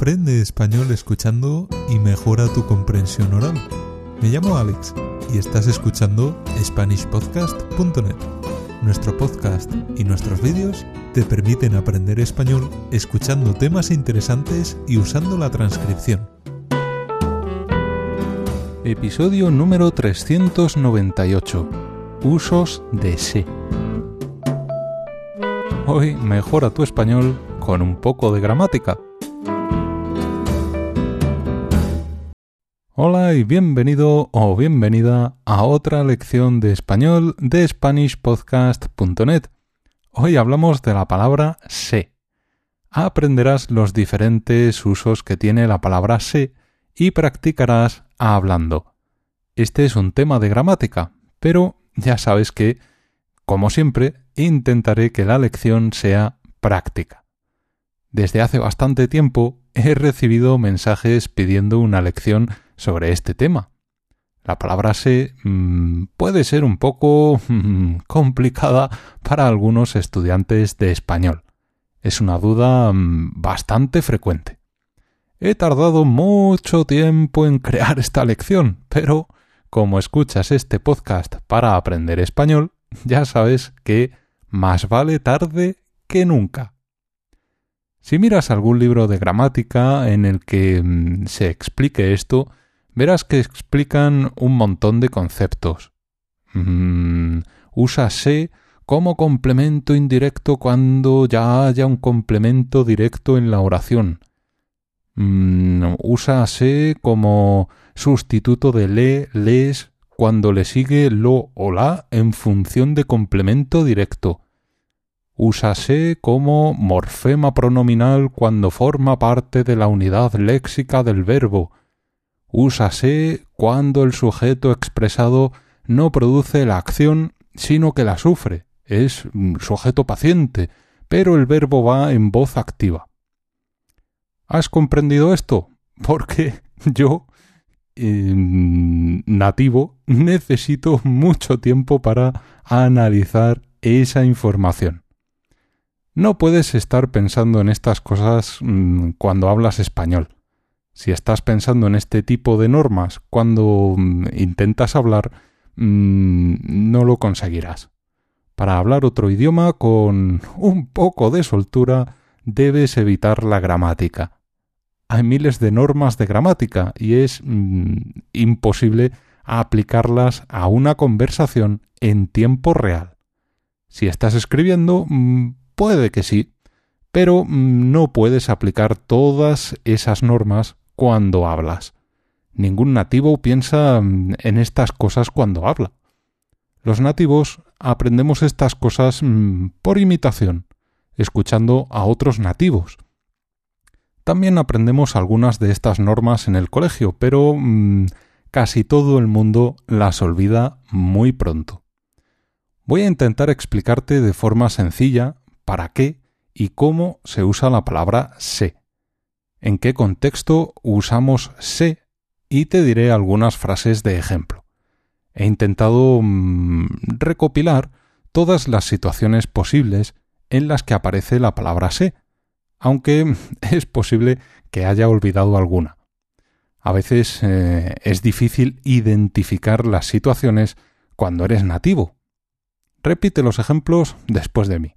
Aprende español escuchando y mejora tu comprensión oral. Me llamo Alex y estás escuchando SpanishPodcast.net. Nuestro podcast y nuestros vídeos te permiten aprender español escuchando temas interesantes y usando la transcripción. Episodio número 398. Usos de se. Hoy mejora tu español con un poco de gramática. Hola y bienvenido o bienvenida a otra lección de español de SpanishPodcast.net. Hoy hablamos de la palabra sé. Aprenderás los diferentes usos que tiene la palabra sé y practicarás hablando. Este es un tema de gramática, pero ya sabes que, como siempre, intentaré que la lección sea práctica. Desde hace bastante tiempo he recibido mensajes pidiendo una lección sobre este tema. La palabra sé mm, puede ser un poco mm, complicada para algunos estudiantes de español. Es una duda mm, bastante frecuente. He tardado mucho tiempo en crear esta lección, pero como escuchas este podcast para aprender español, ya sabes que más vale tarde que nunca. Si miras algún libro de gramática en el que se explique esto, verás que explican un montón de conceptos. Mm, úsase como complemento indirecto cuando ya haya un complemento directo en la oración. Mm, úsase como sustituto de le, les, cuando le sigue lo o la en función de complemento directo úsase como morfema pronominal cuando forma parte de la unidad léxica del verbo. Úsase cuando el sujeto expresado no produce la acción, sino que la sufre. Es sujeto paciente, pero el verbo va en voz activa. ¿Has comprendido esto? Porque yo, em, nativo, necesito mucho tiempo para analizar esa información. No puedes estar pensando en estas cosas mm, cuando hablas español. Si estás pensando en este tipo de normas cuando mm, intentas hablar, mm, no lo conseguirás. Para hablar otro idioma con un poco de soltura, debes evitar la gramática. Hay miles de normas de gramática y es imposible aplicarlas a una conversación en tiempo real. Si estás escribiendo, Puede que sí, pero mm, no puedes aplicar todas esas normas cuando hablas. Ningún nativo piensa mm, en estas cosas cuando habla. Los nativos aprendemos estas cosas mm, por imitación, escuchando a otros nativos. También aprendemos algunas de estas normas en el colegio, pero casi todo el mundo las olvida muy pronto. Voy a intentar explicarte de forma sencilla para qué y cómo se usa la palabra sé, en qué contexto usamos sé y te diré algunas frases de ejemplo. He intentado mm, recopilar todas las situaciones posibles en las que aparece la palabra sé, aunque es posible que haya olvidado alguna. A veces eh, es difícil identificar las situaciones cuando eres nativo. Repite los ejemplos después de mí.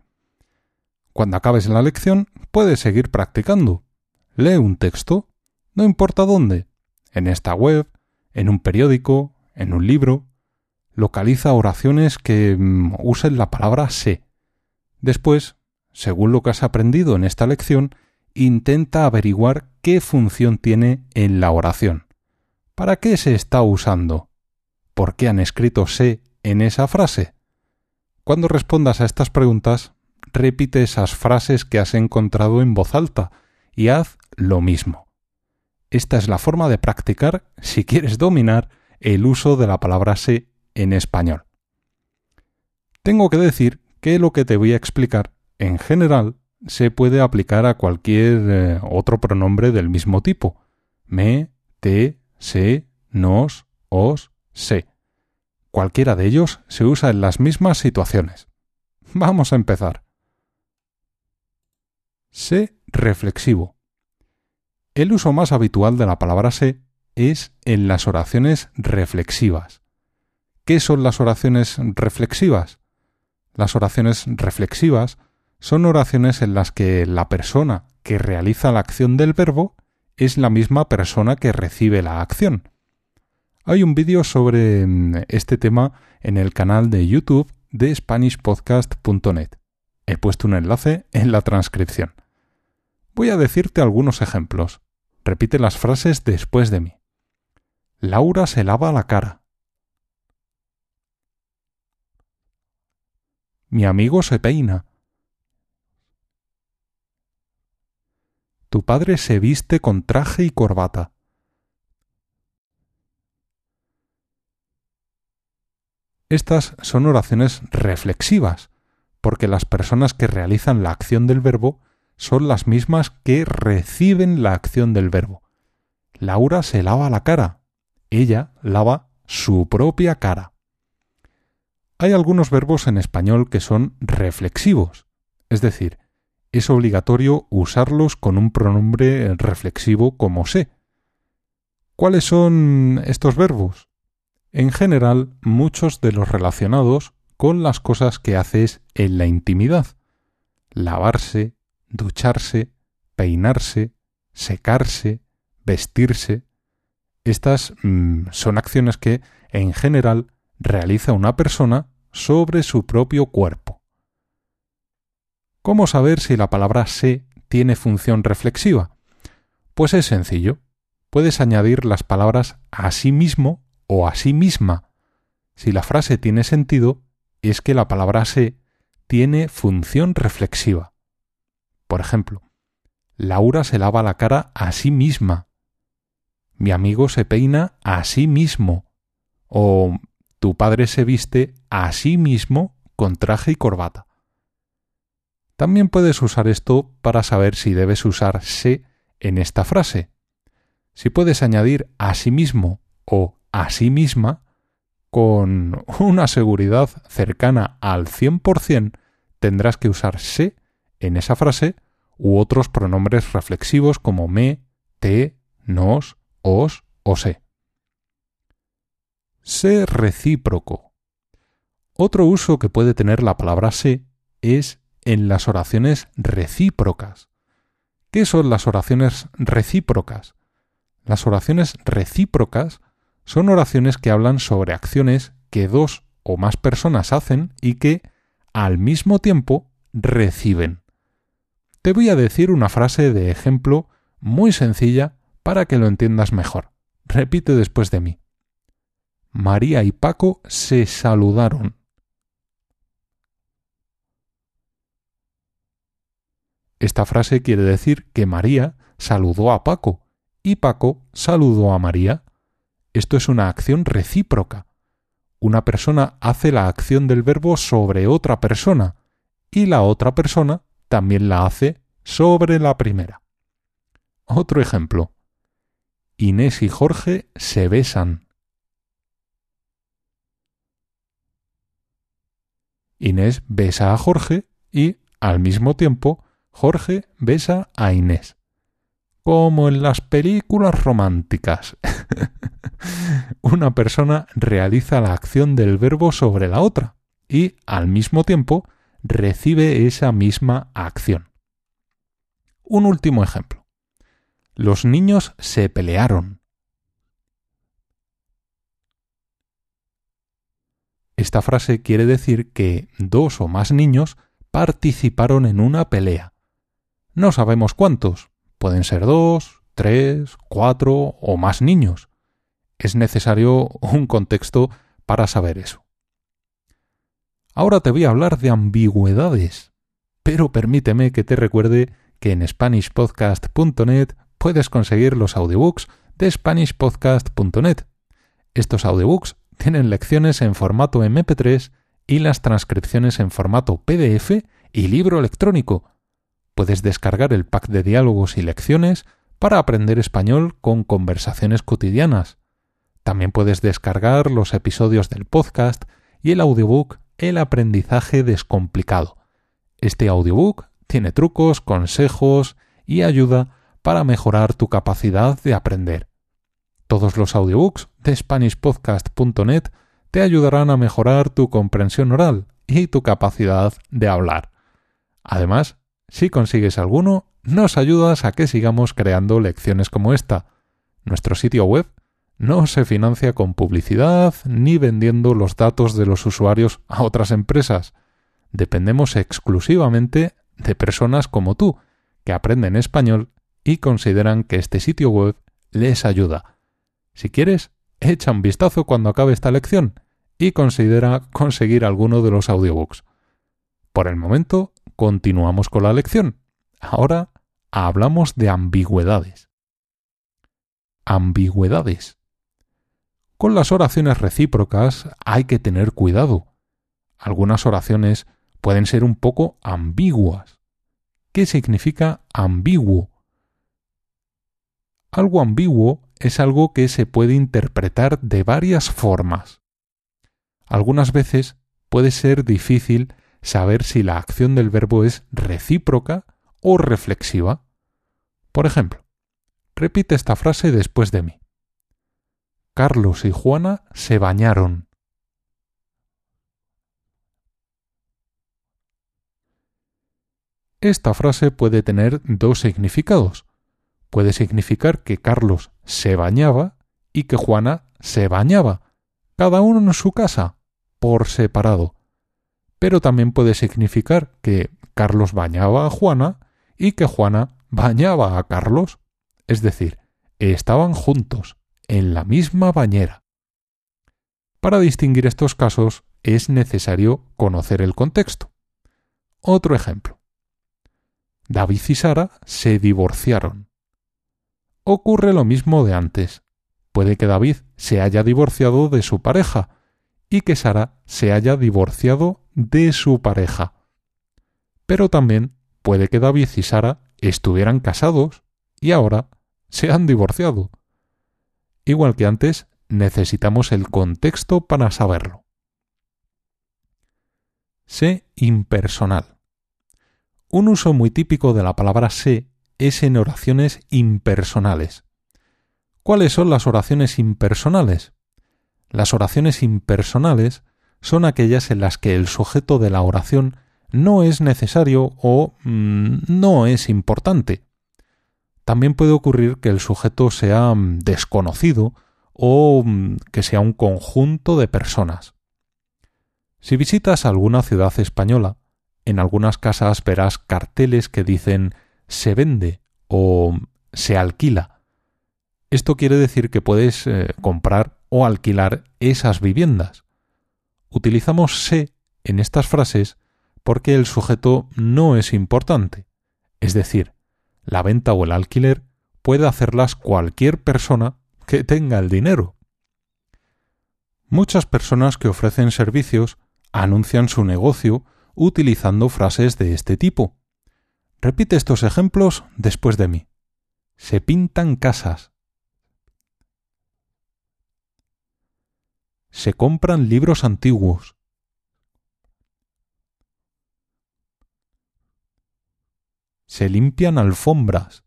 Cuando acabes la lección, puedes seguir practicando. Lee un texto, no importa dónde, en esta web, en un periódico, en un libro. Localiza oraciones que mm, usen la palabra sé. Después, según lo que has aprendido en esta lección, intenta averiguar qué función tiene en la oración. ¿Para qué se está usando? ¿Por qué han escrito sé en esa frase? Cuando respondas a estas preguntas, repite esas frases que has encontrado en voz alta y haz lo mismo. Esta es la forma de practicar si quieres dominar el uso de la palabra sé en español. Tengo que decir que lo que te voy a explicar, en general, se puede aplicar a cualquier eh, otro pronombre del mismo tipo. Me, te, se, nos, os, se. Cualquiera de ellos se usa en las mismas situaciones. Vamos a empezar. Sé reflexivo. El uso más habitual de la palabra sé es en las oraciones reflexivas. ¿Qué son las oraciones reflexivas? Las oraciones reflexivas son oraciones en las que la persona que realiza la acción del verbo es la misma persona que recibe la acción. Hay un vídeo sobre mm, este tema en el canal de YouTube de SpanishPodcast.net. He puesto un enlace en la transcripción. Voy a decirte algunos ejemplos. Repite las frases después de mí. Laura se lava la cara. Mi amigo se peina. Tu padre se viste con traje y corbata. Estas son oraciones reflexivas, porque las personas que realizan la acción del verbo son las mismas que reciben la acción del verbo. Laura se lava la cara. Ella lava su propia cara. Hay algunos verbos en español que son reflexivos, es decir, es obligatorio usarlos con un pronombre reflexivo como sé. ¿Cuáles son estos verbos? en general muchos de los relacionados con las cosas que haces en la intimidad. Lavarse, ducharse, peinarse, secarse, vestirse. Estas mm, son acciones que, en general, realiza una persona sobre su propio cuerpo. ¿Cómo saber si la palabra se tiene función reflexiva? Pues es sencillo. Puedes añadir las palabras a sí mismo o a sí misma. Si la frase tiene sentido, es que la palabra se tiene función reflexiva. Por ejemplo, Laura se lava la cara a sí misma. Mi amigo se peina a sí mismo. O tu padre se viste a sí mismo con traje y corbata. También puedes usar esto para saber si debes usar se en esta frase. Si puedes añadir a sí mismo o a sí misma con una seguridad cercana al 100%, tendrás que usar se en esa frase u otros pronombres reflexivos como me, te, nos, os o se. Sé recíproco. Otro uso que puede tener la palabra se es en las oraciones recíprocas. ¿Qué son las oraciones recíprocas? Las oraciones recíprocas son oraciones que hablan sobre acciones que dos o más personas hacen y que, al mismo tiempo, reciben. Te voy a decir una frase de ejemplo muy sencilla para que lo entiendas mejor. Repite después de mí. María y Paco se saludaron. Esta frase quiere decir que María saludó a Paco y Paco saludó a María. Esto es una acción recíproca. Una persona hace la acción del verbo sobre otra persona y la otra persona también la hace sobre la primera. Otro ejemplo. Inés y Jorge se besan. Inés besa a Jorge y, al mismo tiempo, Jorge besa a Inés. Como en las películas románticas. una persona realiza la acción del verbo sobre la otra y, al mismo tiempo, recibe esa misma acción. Un último ejemplo. Los niños se pelearon. Esta frase quiere decir que dos o más niños participaron en una pelea. No sabemos cuántos. Pueden ser dos, tres, cuatro o más niños es necesario un contexto para saber eso. Ahora te voy a hablar de ambigüedades, pero permíteme que te recuerde que en SpanishPodcast.net puedes conseguir los audiobooks de SpanishPodcast.net. Estos audiobooks tienen lecciones en formato MP3 y las transcripciones en formato PDF y libro electrónico. Puedes descargar el pack de diálogos y lecciones para aprender español con conversaciones cotidianas también puedes descargar los episodios del podcast y el audiobook El aprendizaje descomplicado. Este audiobook tiene trucos, consejos y ayuda para mejorar tu capacidad de aprender. Todos los audiobooks de SpanishPodcast.net te ayudarán a mejorar tu comprensión oral y tu capacidad de hablar. Además, si consigues alguno, nos ayudas a que sigamos creando lecciones como esta. Nuestro sitio web no se financia con publicidad ni vendiendo los datos de los usuarios a otras empresas. Dependemos exclusivamente de personas como tú, que aprenden español y consideran que este sitio web les ayuda. Si quieres, echa un vistazo cuando acabe esta lección y considera conseguir alguno de los audiobooks. Por el momento, continuamos con la lección. Ahora hablamos de ambigüedades. Ambigüedades. Con las oraciones recíprocas hay que tener cuidado. Algunas oraciones pueden ser un poco ambiguas. ¿Qué significa ambiguo? Algo ambiguo es algo que se puede interpretar de varias formas. Algunas veces puede ser difícil saber si la acción del verbo es recíproca o reflexiva. Por ejemplo, repite esta frase después de mí. Carlos y Juana se bañaron. Esta frase puede tener dos significados. Puede significar que Carlos se bañaba y que Juana se bañaba, cada uno en su casa, por separado. Pero también puede significar que Carlos bañaba a Juana y que Juana bañaba a Carlos. Es decir, estaban juntos, en la misma bañera. Para distinguir estos casos es necesario conocer el contexto. Otro ejemplo. David y Sara se divorciaron. Ocurre lo mismo de antes. Puede que David se haya divorciado de su pareja y que Sara se haya divorciado de su pareja. Pero también puede que David y Sara estuvieran casados y ahora se han divorciado. Igual que antes, necesitamos el contexto para saberlo. Sé impersonal. Un uso muy típico de la palabra sé es en oraciones impersonales. ¿Cuáles son las oraciones impersonales? Las oraciones impersonales son aquellas en las que el sujeto de la oración no es necesario o mm, no es importante. También puede ocurrir que el sujeto sea mm, desconocido o mm, que sea un conjunto de personas. Si visitas alguna ciudad española, en algunas casas verás carteles que dicen se vende o se alquila. Esto quiere decir que puedes eh, comprar o alquilar esas viviendas. Utilizamos se en estas frases porque el sujeto no es importante, es decir, la venta o el alquiler puede hacerlas cualquier persona que tenga el dinero. Muchas personas que ofrecen servicios anuncian su negocio utilizando frases de este tipo. Repite estos ejemplos después de mí. Se pintan casas. Se compran libros antiguos. Se limpian alfombras.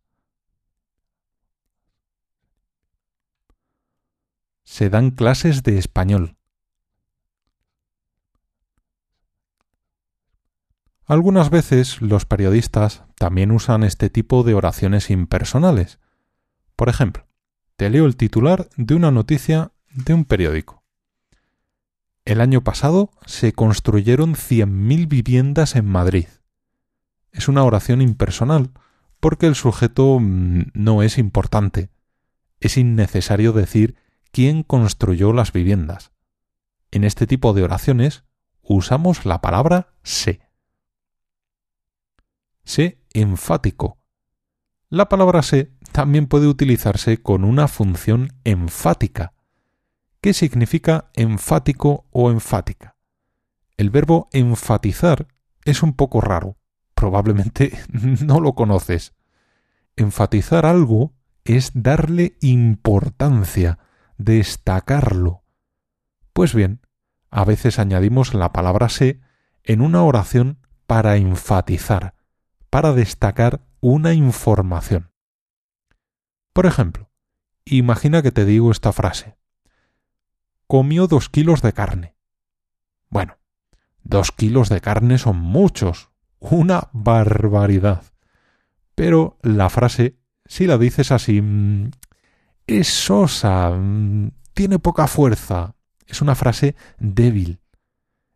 Se dan clases de español. Algunas veces los periodistas también usan este tipo de oraciones impersonales. Por ejemplo, te leo el titular de una noticia de un periódico. El año pasado se construyeron 100.000 viviendas en Madrid. Es una oración impersonal porque el sujeto mm, no es importante. Es innecesario decir quién construyó las viviendas. En este tipo de oraciones usamos la palabra se. Sé enfático. La palabra sé también puede utilizarse con una función enfática. ¿Qué significa enfático o enfática? El verbo enfatizar es un poco raro. Probablemente no lo conoces. Enfatizar algo es darle importancia, destacarlo. Pues bien, a veces añadimos la palabra sé en una oración para enfatizar para destacar una información. Por ejemplo, imagina que te digo esta frase. Comió dos kilos de carne. Bueno, dos kilos de carne son muchos, una barbaridad. Pero la frase, si la dices así, mm, es sosa, mm, tiene poca fuerza, es una frase débil.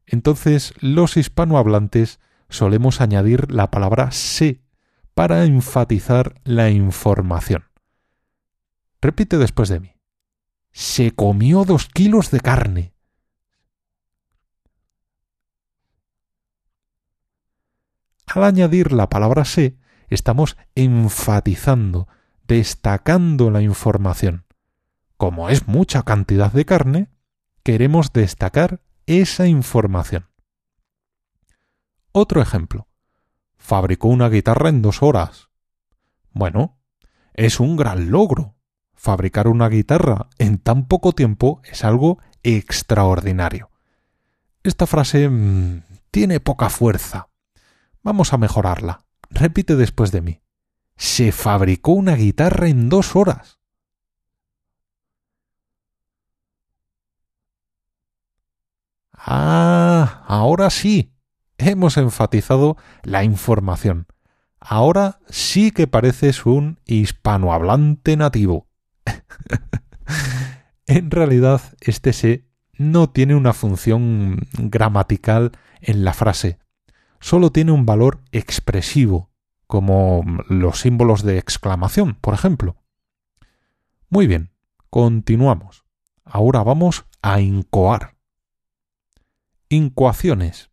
Entonces los hispanohablantes solemos añadir la palabra se para enfatizar la información. Repite después de mí. Se comió dos kilos de carne. Al añadir la palabra se, estamos enfatizando, destacando la información. Como es mucha cantidad de carne, queremos destacar esa información. Otro ejemplo. Fabricó una guitarra en dos horas. Bueno, es un gran logro. Fabricar una guitarra en tan poco tiempo es algo extraordinario. Esta frase mmm, tiene poca fuerza. Vamos a mejorarla. Repite después de mí. Se fabricó una guitarra en dos horas. Ah, ahora sí. Hemos enfatizado la información. Ahora sí que pareces un hispanohablante nativo. en realidad, este se no tiene una función gramatical en la frase. Solo tiene un valor expresivo, como los símbolos de exclamación, por ejemplo. Muy bien, continuamos. Ahora vamos a incoar. Incoaciones.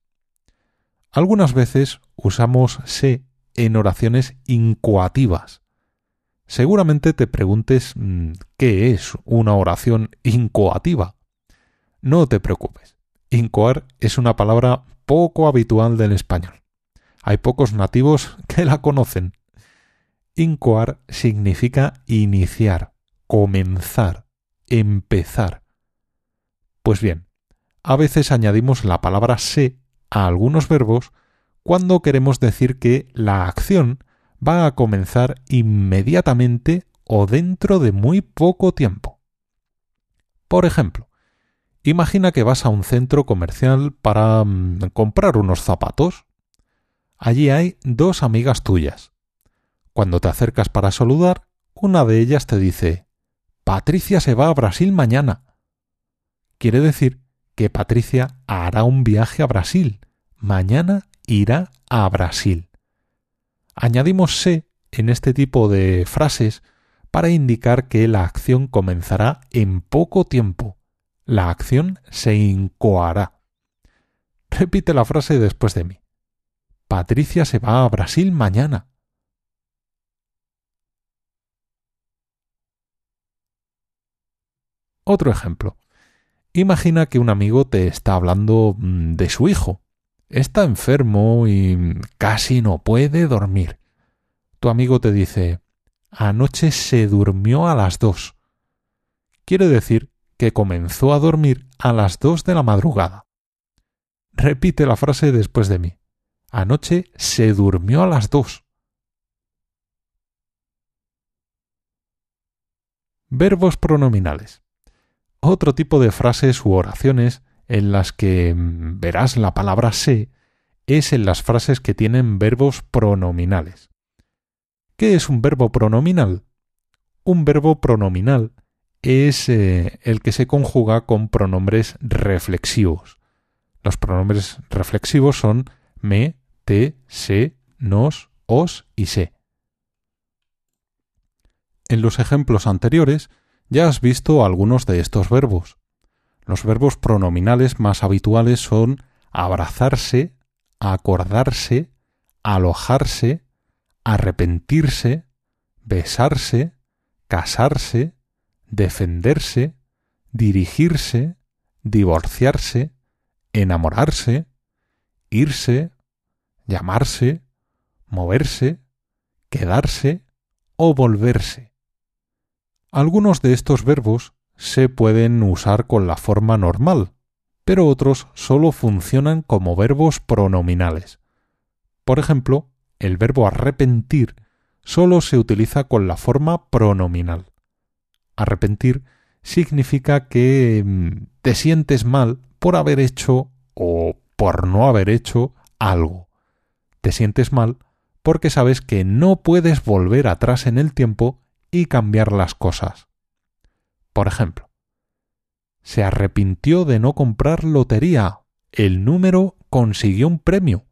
Algunas veces usamos se en oraciones incoativas. Seguramente te preguntes mm, qué es una oración incoativa. No te preocupes. Incoar es una palabra poco habitual del español. Hay pocos nativos que la conocen. Incoar significa iniciar, comenzar, empezar. Pues bien, a veces añadimos la palabra se a algunos verbos cuando queremos decir que la acción va a comenzar inmediatamente o dentro de muy poco tiempo. Por ejemplo, imagina que vas a un centro comercial para mm, comprar unos zapatos. Allí hay dos amigas tuyas. Cuando te acercas para saludar, una de ellas te dice Patricia se va a Brasil mañana. Quiere decir que Patricia hará un viaje a Brasil. Mañana irá a Brasil. Añadimos se en este tipo de frases para indicar que la acción comenzará en poco tiempo. La acción se incoará. Repite la frase después de mí. Patricia se va a Brasil mañana. Otro ejemplo. Imagina que un amigo te está hablando mm, de su hijo. Está enfermo y casi no puede dormir. Tu amigo te dice Anoche se durmió a las dos. Quiere decir que comenzó a dormir a las dos de la madrugada. Repite la frase después de mí. Anoche se durmió a las dos. Verbos pronominales otro tipo de frases u oraciones en las que mm, verás la palabra se es en las frases que tienen verbos pronominales. ¿Qué es un verbo pronominal? Un verbo pronominal es eh, el que se conjuga con pronombres reflexivos. Los pronombres reflexivos son me, te, se, nos, os y se. En los ejemplos anteriores ya has visto algunos de estos verbos. Los verbos pronominales más habituales son abrazarse, acordarse, alojarse, arrepentirse, besarse, casarse, defenderse, dirigirse, divorciarse, enamorarse, irse, llamarse, moverse, quedarse o volverse. Algunos de estos verbos se pueden usar con la forma normal, pero otros solo funcionan como verbos pronominales. Por ejemplo, el verbo arrepentir solo se utiliza con la forma pronominal. Arrepentir significa que mm, te sientes mal por haber hecho o por no haber hecho algo. Te sientes mal porque sabes que no puedes volver atrás en el tiempo y cambiar las cosas. Por ejemplo, se arrepintió de no comprar lotería. El número consiguió un premio.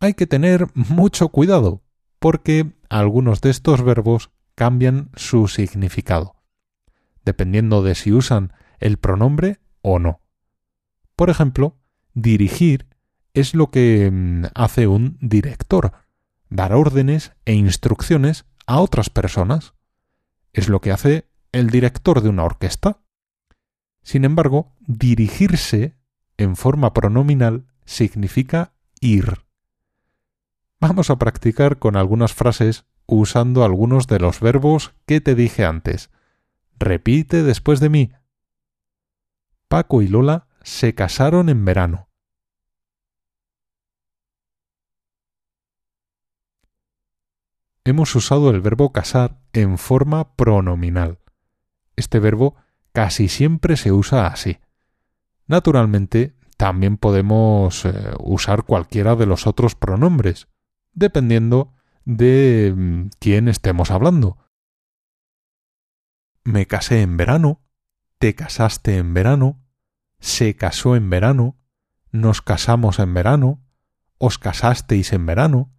Hay que tener mucho cuidado porque algunos de estos verbos cambian su significado, dependiendo de si usan el pronombre o no. Por ejemplo, dirigir es lo que mm, hace un director, dar órdenes e instrucciones a otras personas. Es lo que hace el director de una orquesta. Sin embargo, dirigirse en forma pronominal significa ir. Vamos a practicar con algunas frases usando algunos de los verbos que te dije antes. Repite después de mí. Paco y Lola se casaron en verano. Hemos usado el verbo casar en forma pronominal. Este verbo casi siempre se usa así. Naturalmente, también podemos eh, usar cualquiera de los otros pronombres, dependiendo de mm, quién estemos hablando. Me casé en verano, te casaste en verano, se casó en verano, nos casamos en verano, os casasteis en verano.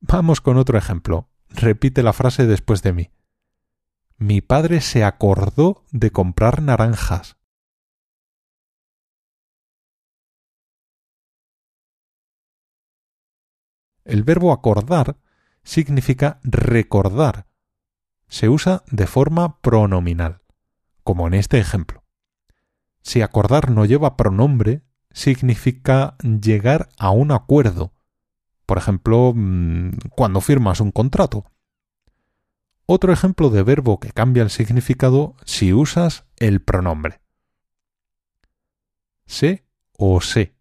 Vamos con otro ejemplo. Repite la frase después de mí. Mi padre se acordó de comprar naranjas. El verbo acordar significa recordar. Se usa de forma pronominal, como en este ejemplo. Si acordar no lleva pronombre, significa llegar a un acuerdo. Por ejemplo, mm, cuando firmas un contrato. Otro ejemplo de verbo que cambia el significado si usas el pronombre. Sé o sé.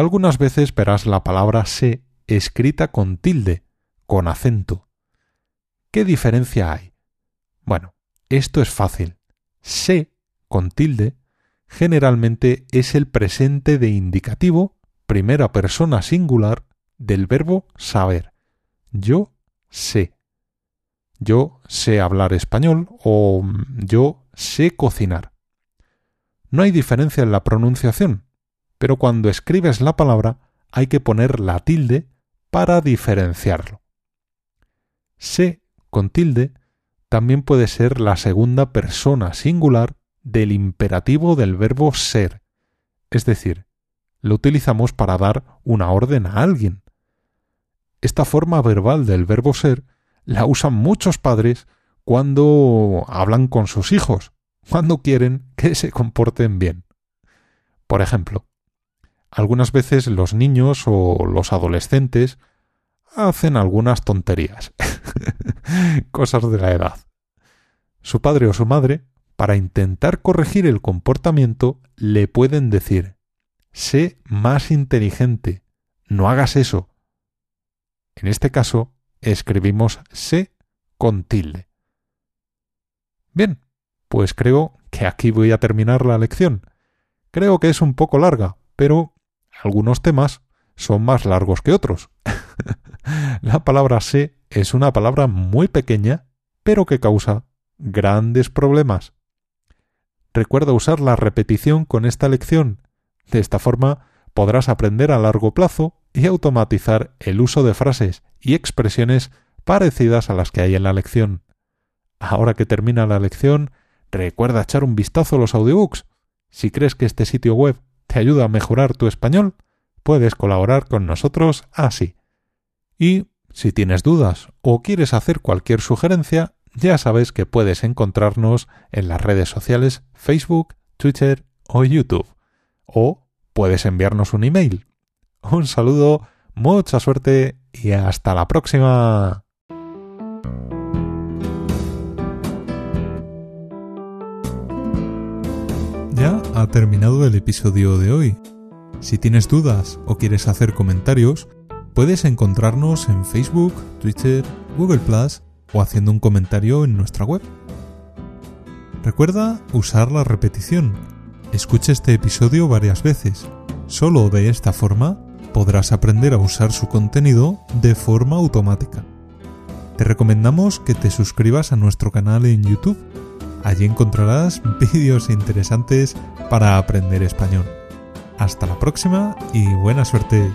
Algunas veces verás la palabra sé escrita con tilde, con acento. ¿Qué diferencia hay? Bueno, esto es fácil. Sé con tilde generalmente es el presente de indicativo, primera persona singular, del verbo saber. Yo sé. Yo sé hablar español o yo sé cocinar. No hay diferencia en la pronunciación, pero cuando escribes la palabra hay que poner la tilde para diferenciarlo. Sé con tilde también puede ser la segunda persona singular del imperativo del verbo ser, es decir, lo utilizamos para dar una orden a alguien. Esta forma verbal del verbo ser la usan muchos padres cuando hablan con sus hijos, cuando quieren que se comporten bien. Por ejemplo, algunas veces los niños o los adolescentes hacen algunas tonterías, cosas de la edad. Su padre o su madre, para intentar corregir el comportamiento, le pueden decir Sé más inteligente, no hagas eso. En este caso, escribimos sé con tilde. Bien, pues creo que aquí voy a terminar la lección. Creo que es un poco larga, pero algunos temas son más largos que otros. la palabra sé es una palabra muy pequeña, pero que causa grandes problemas. Recuerda usar la repetición con esta lección. De esta forma podrás aprender a largo plazo y automatizar el uso de frases y expresiones parecidas a las que hay en la lección. Ahora que termina la lección, recuerda echar un vistazo a los audiobooks. Si crees que este sitio web te ayuda a mejorar tu español, puedes colaborar con nosotros así. Y si tienes dudas o quieres hacer cualquier sugerencia, ya sabes que puedes encontrarnos en las redes sociales Facebook, Twitter o YouTube. O puedes enviarnos un email. Un saludo, mucha suerte y hasta la próxima. Ha terminado el episodio de hoy. Si tienes dudas o quieres hacer comentarios, Puedes encontrarnos en Facebook, Twitter, Google Plus o haciendo un comentario en nuestra web. Recuerda usar la repetición. Escucha este episodio varias veces. Solo de esta forma podrás aprender a usar su contenido de forma automática. Te recomendamos que te suscribas a nuestro canal en YouTube. Allí encontrarás vídeos interesantes para aprender español. Hasta la próxima y buena suerte.